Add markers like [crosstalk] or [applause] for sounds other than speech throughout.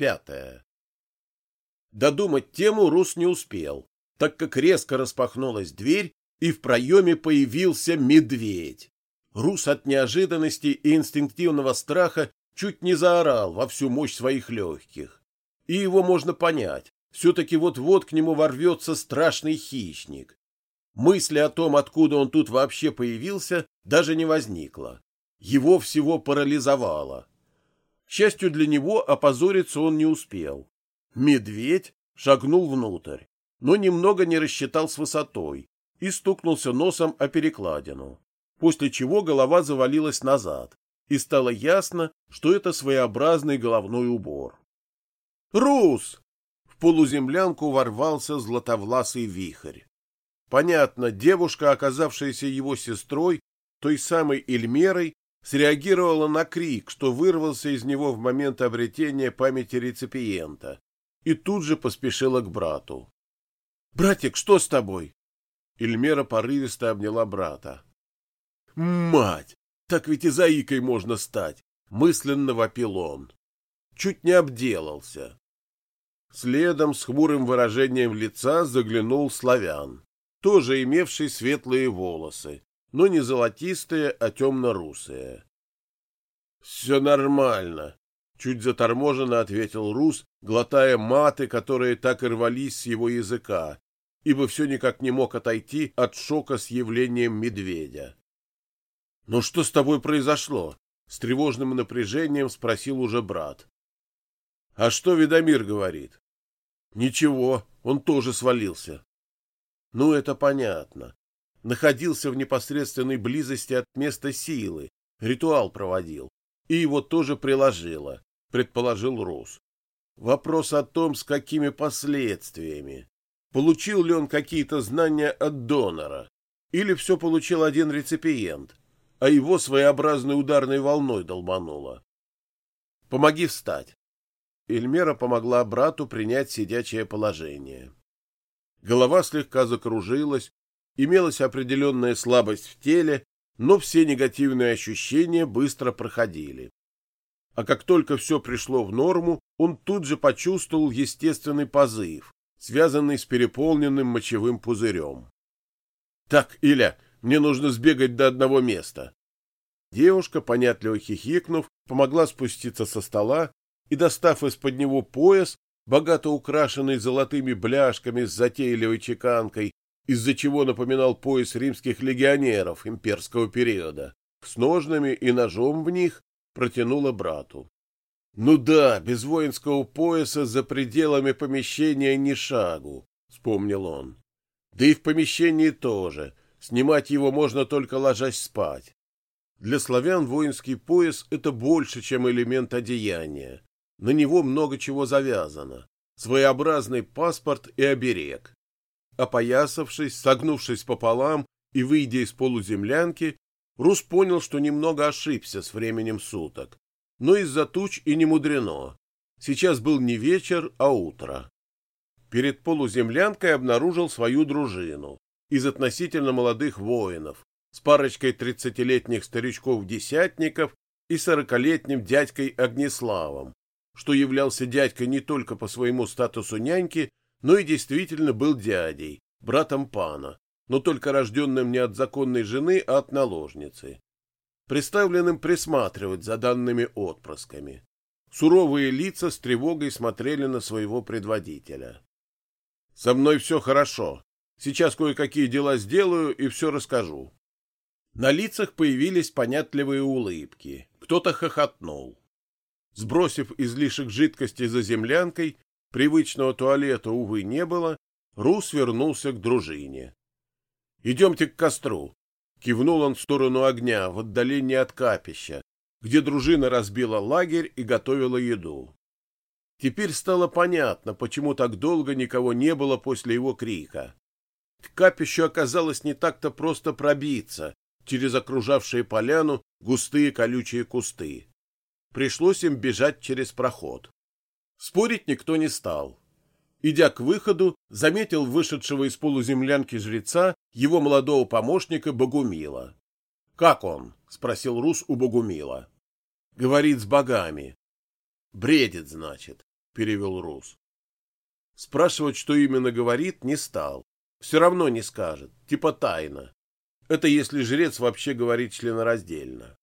Пятое. Додумать тему Рус не успел, так как резко распахнулась дверь, и в проеме появился медведь. Рус от неожиданности и инстинктивного страха чуть не заорал во всю мощь своих легких. И его можно понять. Все-таки вот-вот к нему ворвется страшный хищник. Мысли о том, откуда он тут вообще появился, даже не возникло. Его всего парализовало. Счастью для него, опозориться он не успел. Медведь шагнул внутрь, но немного не рассчитал с высотой и стукнулся носом о перекладину, после чего голова завалилась назад, и стало ясно, что это своеобразный головной убор. «Рус!» В полуземлянку ворвался златовласый вихрь. Понятно, девушка, оказавшаяся его сестрой, той самой Эльмерой, среагировала на крик, что вырвался из него в момент обретения памяти реципиента, и тут же поспешила к брату. «Братик, что с тобой?» Эльмера порывисто обняла брата. «Мать! Так ведь и заикой можно стать!» — мысленно вопил он. Чуть не обделался. Следом с хмурым выражением лица заглянул славян тоже имевший светлые волосы, но не золотистые, а темно-русые. — Все нормально, — чуть заторможенно ответил Рус, глотая маты, которые так и рвались с его языка, ибо все никак не мог отойти от шока с явлением медведя. — Ну что с тобой произошло? — с тревожным напряжением спросил уже брат. — А что Ведомир говорит? — Ничего, он тоже свалился. Ну, это понятно. Находился в непосредственной близости от места силы, ритуал проводил, и его тоже приложило, предположил Рус. Вопрос о том, с какими последствиями. Получил ли он какие-то знания от донора, или все получил один реципиент, а его своеобразной ударной волной долбануло. «Помоги встать». Эльмера помогла брату принять сидячее положение. Голова слегка закружилась, имелась определенная слабость в теле, но все негативные ощущения быстро проходили. А как только все пришло в норму, он тут же почувствовал естественный позыв, связанный с переполненным мочевым пузырем. «Так, Иля, мне нужно сбегать до одного места». Девушка, понятливо хихикнув, помогла спуститься со стола и, достав из-под него пояс, богато украшенный золотыми бляшками с затейливой чеканкой, из-за чего напоминал пояс римских легионеров имперского периода, с ножными и ножом в них протянула брату. Ну да, без воинского пояса за пределами помещения ни шагу, вспомнил он. Да и в помещении тоже. Снимать его можно только ложась спать. Для славян воинский пояс — это больше, чем элемент одеяния на него много чего завязано. Своеобразный паспорт и оберег. Опоясавшись, согнувшись пополам и выйдя из полуземлянки, Рус понял, что немного ошибся с временем суток. Но из-за туч и не мудрено. Сейчас был не вечер, а утро. Перед полуземлянкой обнаружил свою дружину из относительно молодых воинов с парочкой тридцатилетних старичков-десятников и сорокалетним дядькой Огнеславом, что являлся дядькой не только по своему статусу няньки, но и действительно был дядей, братом пана, но только рожденным не от законной жены, а от наложницы, представленным присматривать за данными отпрысками. Суровые лица с тревогой смотрели на своего предводителя. «Со мной все хорошо. Сейчас кое-какие дела сделаю и все расскажу». На лицах появились понятливые улыбки. Кто-то хохотнул. Сбросив излишек жидкости за землянкой, привычного туалета, увы, не было, Рус вернулся к дружине. «Идемте к костру», — кивнул он в сторону огня, в отдалении от капища, где дружина разбила лагерь и готовила еду. Теперь стало понятно, почему так долго никого не было после его крика. К капищу оказалось не так-то просто пробиться через окружавшие поляну густые колючие кусты. Пришлось им бежать через проход. Спорить никто не стал. Идя к выходу, заметил вышедшего из полуземлянки жреца его молодого помощника Богумила. «Как он?» — спросил Рус у Богумила. «Говорит с богами». «Бредит, значит. — перевел Рус. Спрашивать, что именно говорит, не стал. Все равно не скажет, типа тайна. Это если жрец вообще говорит членораздельно.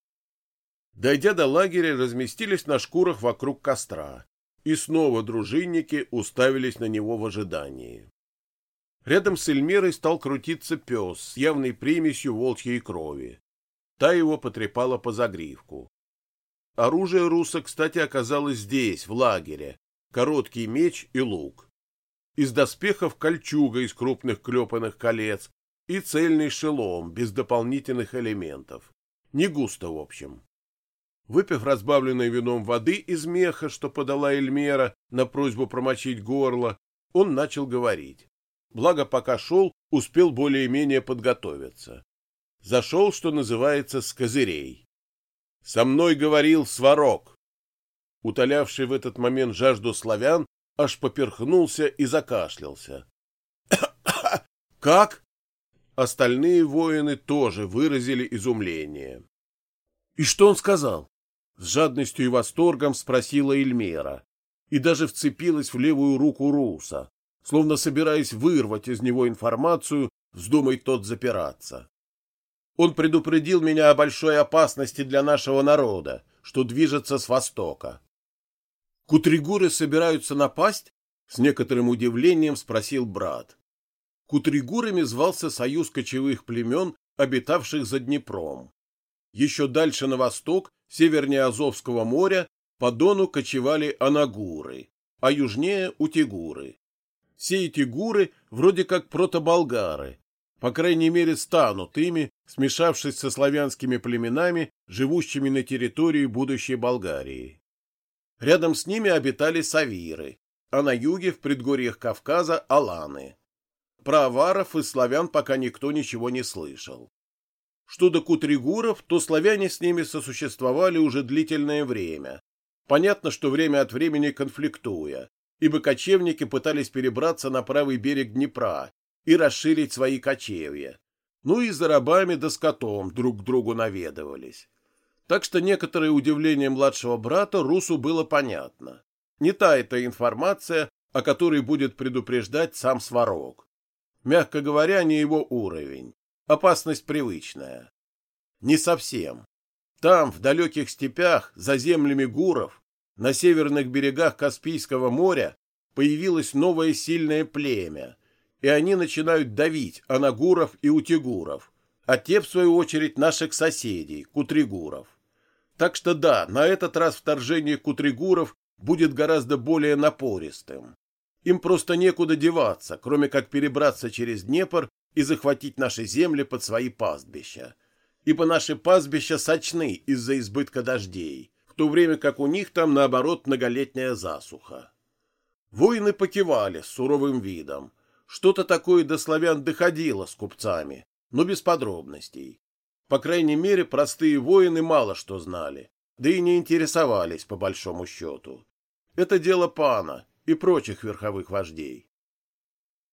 Дойдя до лагеря, разместились на шкурах вокруг костра, и снова дружинники уставились на него в ожидании. Рядом с Эльмирой стал крутиться пес с явной примесью волчьей крови. Та его потрепала по загривку. Оружие руса, кстати, оказалось здесь, в лагере. Короткий меч и лук. Из доспехов кольчуга из крупных клепанных колец и цельный шелом без дополнительных элементов. Не густо, в общем. Выпив разбавленной вином воды из меха, что подала Эльмера на просьбу промочить горло, он начал говорить. Благо, пока шел, успел более-менее подготовиться. Зашел, что называется, с козырей. Со мной говорил Сварог. Утолявший в этот момент жажду славян аж поперхнулся и закашлялся. [coughs] «Как?» Остальные воины тоже выразили изумление. «И что он сказал?» С жадностью и восторгом спросила Эльмера и даже вцепилась в левую руку Руса, словно собираясь вырвать из него информацию, вздумай тот запираться. Он предупредил меня о большой опасности для нашего народа, что движется с востока. Кутригуры собираются напасть? С некоторым удивлением спросил брат. Кутригурами звался союз кочевых племен, обитавших за Днепром. Еще дальше на восток, севернее Азовского моря, по Дону кочевали анагуры, а южнее — утигуры. Все эти гуры вроде как протоболгары, по крайней мере, станут ими, смешавшись со славянскими племенами, живущими на территории будущей Болгарии. Рядом с ними обитали савиры, а на юге, в предгорьях Кавказа, – аланы. Про аваров и славян пока никто ничего не слышал. Что до кутригуров, то славяне с ними сосуществовали уже длительное время. Понятно, что время от времени конфликтуя, ибо кочевники пытались перебраться на правый берег Днепра и расширить свои кочевья. Ну и за рабами да скотом друг к другу наведывались. Так что некоторое удивление младшего брата Русу было понятно. Не та эта информация, о которой будет предупреждать сам Сварог. Мягко говоря, не его уровень. Опасность привычная. Не совсем. Там, в далеких степях, за землями гуров, на северных берегах Каспийского моря, появилось новое сильное племя, и они начинают давить анагуров и утигуров, а те, в свою очередь, наших соседей, кутригуров. Так что да, на этот раз вторжение кутригуров будет гораздо более напористым. Им просто некуда деваться, кроме как перебраться через Днепр и захватить наши земли под свои пастбища. Ибо наши пастбища сочны из-за избытка дождей, в то время как у них там, наоборот, многолетняя засуха. Воины покивали с суровым видом, что-то такое до славян доходило с купцами, но без подробностей. По крайней мере, простые воины мало что знали, да и не интересовались по большому счету. Это дело пана и прочих верховых вождей.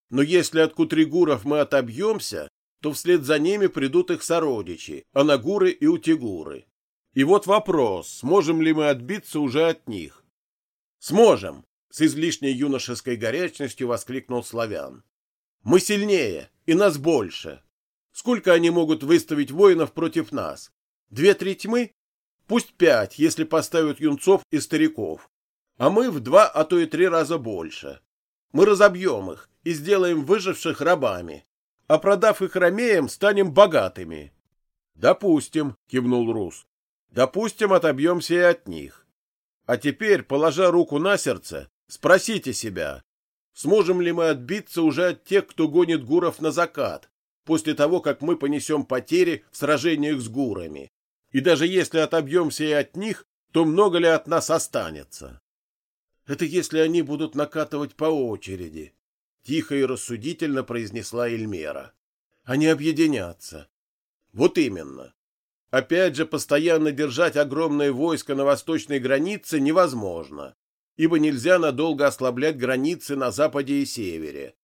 Но если от кутригуров мы отобьемся, то вслед за ними придут их сородичи, анагуры и утигуры. И вот вопрос, сможем ли мы отбиться уже от них? Сможем, с излишней юношеской горячностью воскликнул славян. Мы сильнее, и нас больше. Сколько они могут выставить воинов против нас? Две-три тьмы? Пусть пять, если поставят юнцов и стариков. А мы в два, а то и три раза больше. Мы разобьем их и сделаем выживших рабами. А продав их ромеям, станем богатыми. Допустим, кивнул Рус. Допустим, отобьемся и от них. А теперь, положа руку на сердце, Спросите себя, сможем ли мы отбиться уже от тех, кто гонит гуров на закат, после того, как мы понесем потери в сражениях с гурами? И даже если отобьемся и от них, то много ли от нас останется? Это если они будут накатывать по очереди, тихо и рассудительно произнесла Эльмера. Они объединятся. Вот именно. Опять же, постоянно держать огромное войско на восточной границе невозможно ибо нельзя надолго ослаблять границы на западе и севере.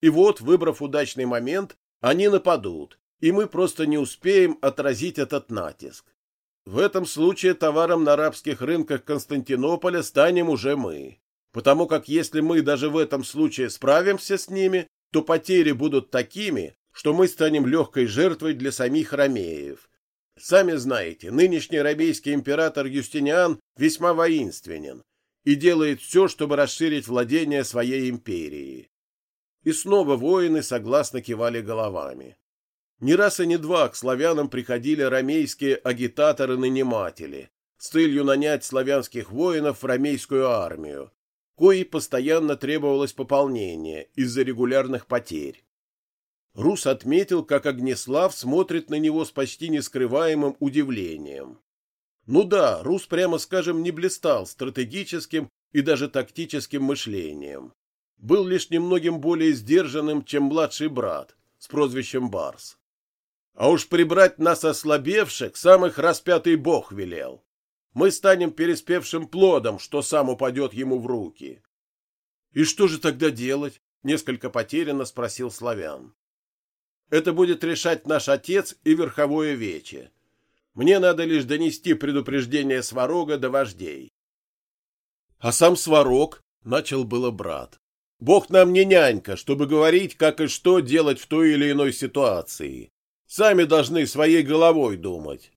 И вот, выбрав удачный момент, они нападут, и мы просто не успеем отразить этот натиск. В этом случае товаром на арабских рынках Константинополя станем уже мы. потому как если мы даже в этом случае справимся с ними, то потери будут такими, что мы станем легкой жертвой для самих ромеев. Сами знаете, нынешний ромейский император Юстиниан весьма воинственен и делает все, чтобы расширить владение своей империи. И снова воины согласно кивали головами. Не раз и не два к славянам приходили ромейские агитаторы-наниматели с целью нанять славянских воинов в ромейскую армию, коей постоянно требовалось пополнение из-за регулярных потерь. Рус отметил, как Огнеслав смотрит на него с почти нескрываемым удивлением. Ну да, Рус, прямо скажем, не блистал стратегическим и даже тактическим мышлением. Был лишь немногим более сдержанным, чем младший брат с прозвищем Барс. А уж прибрать нас ослабевших самых распятый бог велел мы станем переспевшим плодом, что сам упадет ему в руки. — И что же тогда делать? — несколько потерянно спросил славян. — Это будет решать наш отец и верховое вече. Мне надо лишь донести предупреждение Сварога до вождей. — А сам Сварог, — начал было брат, — Бог нам не нянька, чтобы говорить, как и что делать в той или иной ситуации. Сами должны своей головой думать.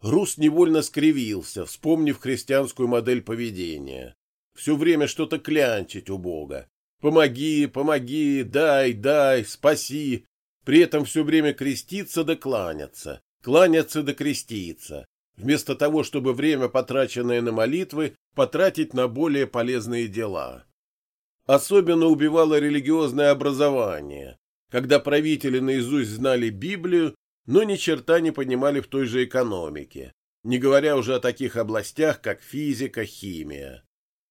Рус невольно скривился, вспомнив христианскую модель поведения. Все время что-то клянчить у Бога. Помоги, помоги, дай, дай, спаси. При этом все время креститься да кланяться, кланяться да креститься, вместо того, чтобы время, потраченное на молитвы, потратить на более полезные дела. Особенно убивало религиозное образование, когда правители наизусть знали Библию но ни черта не понимали в той же экономике, не говоря уже о таких областях, как физика, химия.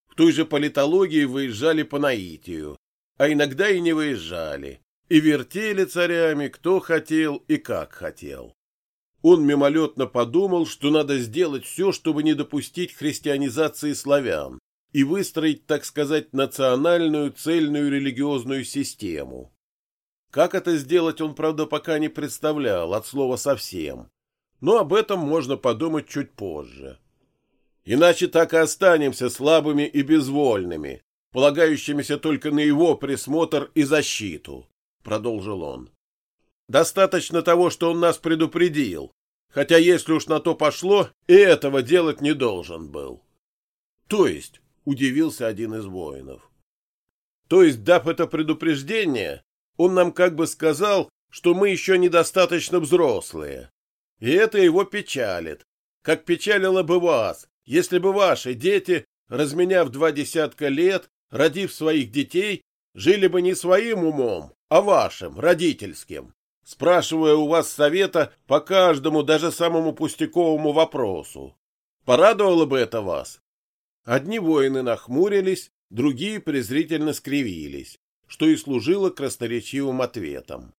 В той же политологии выезжали по наитию, а иногда и не выезжали, и вертели царями кто хотел и как хотел. Он мимолетно подумал, что надо сделать все, чтобы не допустить христианизации славян и выстроить, так сказать, национальную цельную религиозную систему. Как это сделать, он, правда, пока не представлял, от слова совсем. Но об этом можно подумать чуть позже. Иначе так и останемся слабыми и безвольными, полагающимися только на его присмотр и защиту, — продолжил он. Достаточно того, что он нас предупредил, хотя, если уж на то пошло, и этого делать не должен был. То есть, — удивился один из воинов. То есть, дав это предупреждение, он нам как бы сказал, что мы еще недостаточно взрослые. И это его печалит, как печалило бы вас, если бы ваши дети, разменяв два десятка лет, родив своих детей, жили бы не своим умом, а вашим, родительским, спрашивая у вас совета по каждому, даже самому пустяковому вопросу. Порадовало бы это вас? Одни воины нахмурились, другие презрительно скривились что и служило красноречивым ответом.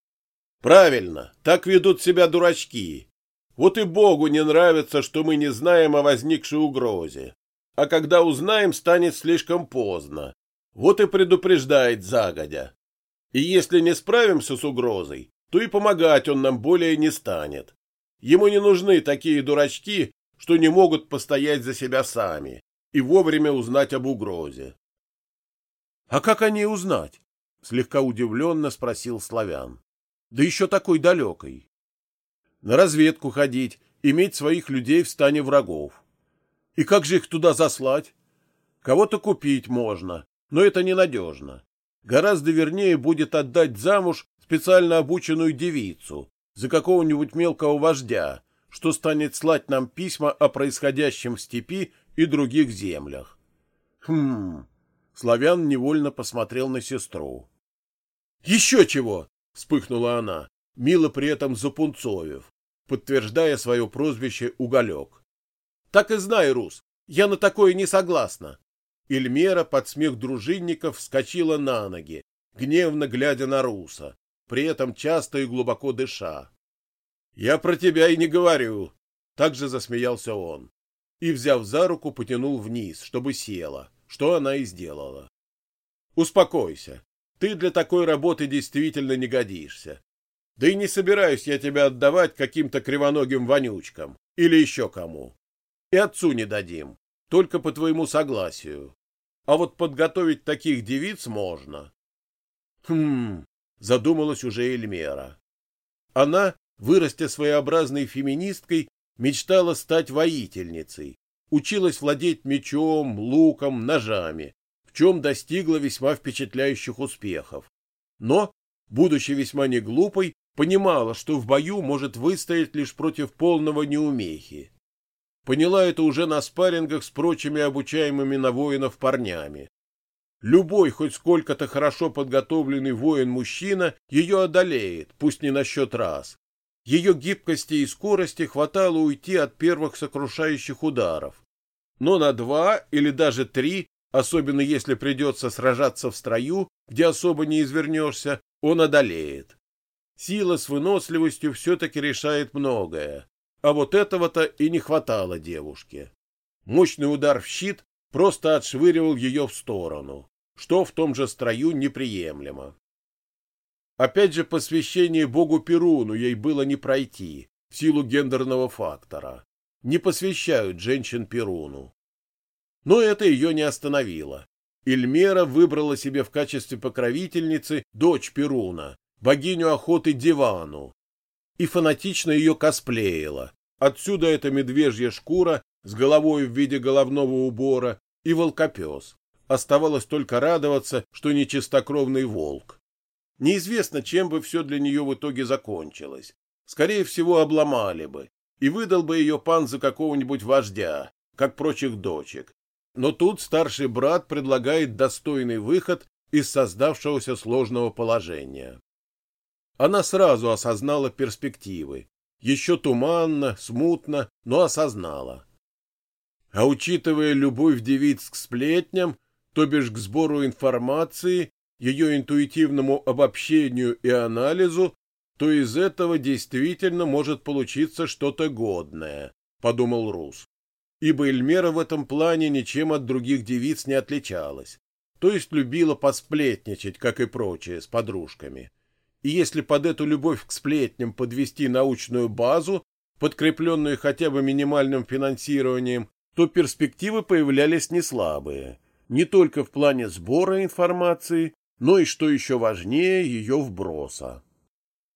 Правильно, так ведут себя дурачки. Вот и Богу не нравится, что мы не знаем о возникшей угрозе. А когда узнаем, станет слишком поздно. Вот и предупреждает загодя. И если не справимся с угрозой, то и помогать он нам более не станет. Ему не нужны такие дурачки, что не могут постоять за себя сами и вовремя узнать об угрозе. — А как они узнать? Слегка удивленно спросил славян. Да еще такой далекой. На разведку ходить, иметь своих людей в стане врагов. И как же их туда заслать? Кого-то купить можно, но это ненадежно. Гораздо вернее будет отдать замуж специально обученную девицу за какого-нибудь мелкого вождя, что станет слать нам письма о происходящем в степи и других землях. Хм. Славян невольно посмотрел на сестру. Еще чего! вспыхнула она, мило при этом запунцовив, подтверждая свое прозвище Уголек. Так и знай, Рус, я на такое не согласна. Эльмера под смех дружинников вскочила на ноги, гневно глядя на Руса, при этом часто и глубоко дыша. Я про тебя и не говорю, также засмеялся он и, взяв за руку, потянул вниз, чтобы села, что она и сделала. Успокойся, ты для такой работы действительно не годишься. Да и не собираюсь я тебя отдавать каким-то кривоногим вонючкам или еще кому. И отцу не дадим, только по твоему согласию. а вот подготовить таких девиц можно. Хм, задумалась уже Эльмера. Она, вырастя своеобразной феминисткой, мечтала стать воительницей, училась владеть мечом, луком, ножами, в чем достигла весьма впечатляющих успехов. Но, будучи весьма неглупой, понимала, что в бою может выстоять лишь против полного неумехи. Поняла это уже на спаррингах с прочими обучаемыми на воинов парнями. Любой хоть сколько-то хорошо подготовленный воин-мужчина ее одолеет, пусть не на счет раз. Ее гибкости и скорости хватало уйти от первых сокрушающих ударов. Но на два или даже три, особенно если придется сражаться в строю, где особо не извернешься, он одолеет. Сила с выносливостью все-таки решает многое. А вот этого-то и не хватало девушке. Мощный удар в щит просто отшвыривал ее в сторону, что в том же строю неприемлемо. Опять же, посвящение богу Перуну ей было не пройти, в силу гендерного фактора. Не посвящают женщин Перуну. Но это ее не остановило. Эльмера выбрала себе в качестве покровительницы дочь Перуна, богиню охоты Дивану, и фанатично ее косплеила. Отсюда эта медвежья шкура с головой в виде головного убора и волкопес. Оставалось только радоваться, что не чистокровный волк. Неизвестно, чем бы все для нее в итоге закончилось. Скорее всего, обломали бы, и выдал бы ее пан за какого-нибудь вождя, как прочих дочек. Но тут старший брат предлагает достойный выход из создавшегося сложного положения. Она сразу осознала перспективы. Еще туманно, смутно, но осознала. А учитывая любовь девиц к сплетням, то бишь к сбору информации, ее интуитивному обобщению и анализу, то из этого действительно может получиться что-то годное, подумал Рус. Ибо Эльмера в этом плане ничем от других девиц не отличалась, то есть любила посплетничать, как и прочие, с подружками. И если под эту любовь к сплетням подвести научную базу, подкрепленную хотя бы минимальным финансированием, то перспективы появлялись неслабые, не только в плане сбора информации, но и, что еще важнее, ее вброса.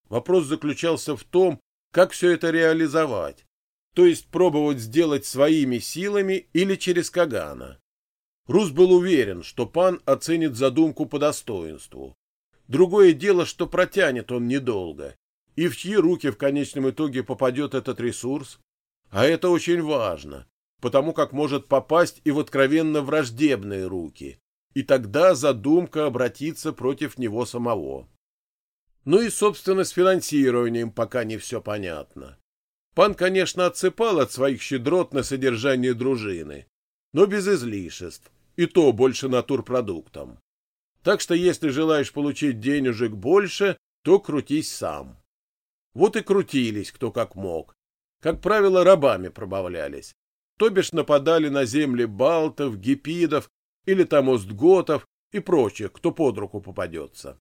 Вопрос заключался в том, как все это реализовать, то есть пробовать сделать своими силами или через Кагана. Рус был уверен, что пан оценит задумку по достоинству, Другое дело, что протянет он недолго. И в чьи руки в конечном итоге попадет этот ресурс? А это очень важно, потому как может попасть и в откровенно враждебные руки. И тогда задумка обратится против него самого. Ну и, собственно, с финансированием пока не все понятно. Пан, конечно, отсыпал от своих щедрот на содержание дружины, но без излишеств, и то больше натурпродуктом. Так что если желаешь получить денежек больше, то крутись сам. Вот и крутились кто как мог. Как правило, рабами пробавлялись. То бишь нападали на земли балтов, гипидов или там остготов и прочих, кто под руку попадется.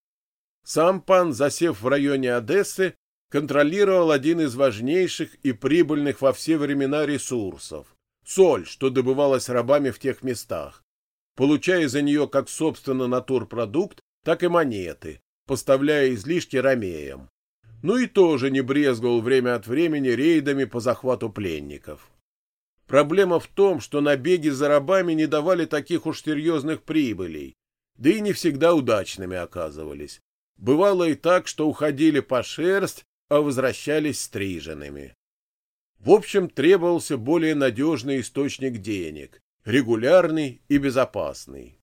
Сам пан, засев в районе Одессы, контролировал один из важнейших и прибыльных во все времена ресурсов – соль, что добывалась рабами в тех местах получая за нее как собственно натурпродукт, так и монеты, поставляя излишки ромеям. Ну и тоже не брезговал время от времени рейдами по захвату пленников. Проблема в том, что набеги за рабами не давали таких уж серьезных прибылей, да и не всегда удачными оказывались. Бывало и так, что уходили по шерсть, а возвращались стриженными. В общем, требовался более надежный источник денег, регулярный и безопасный.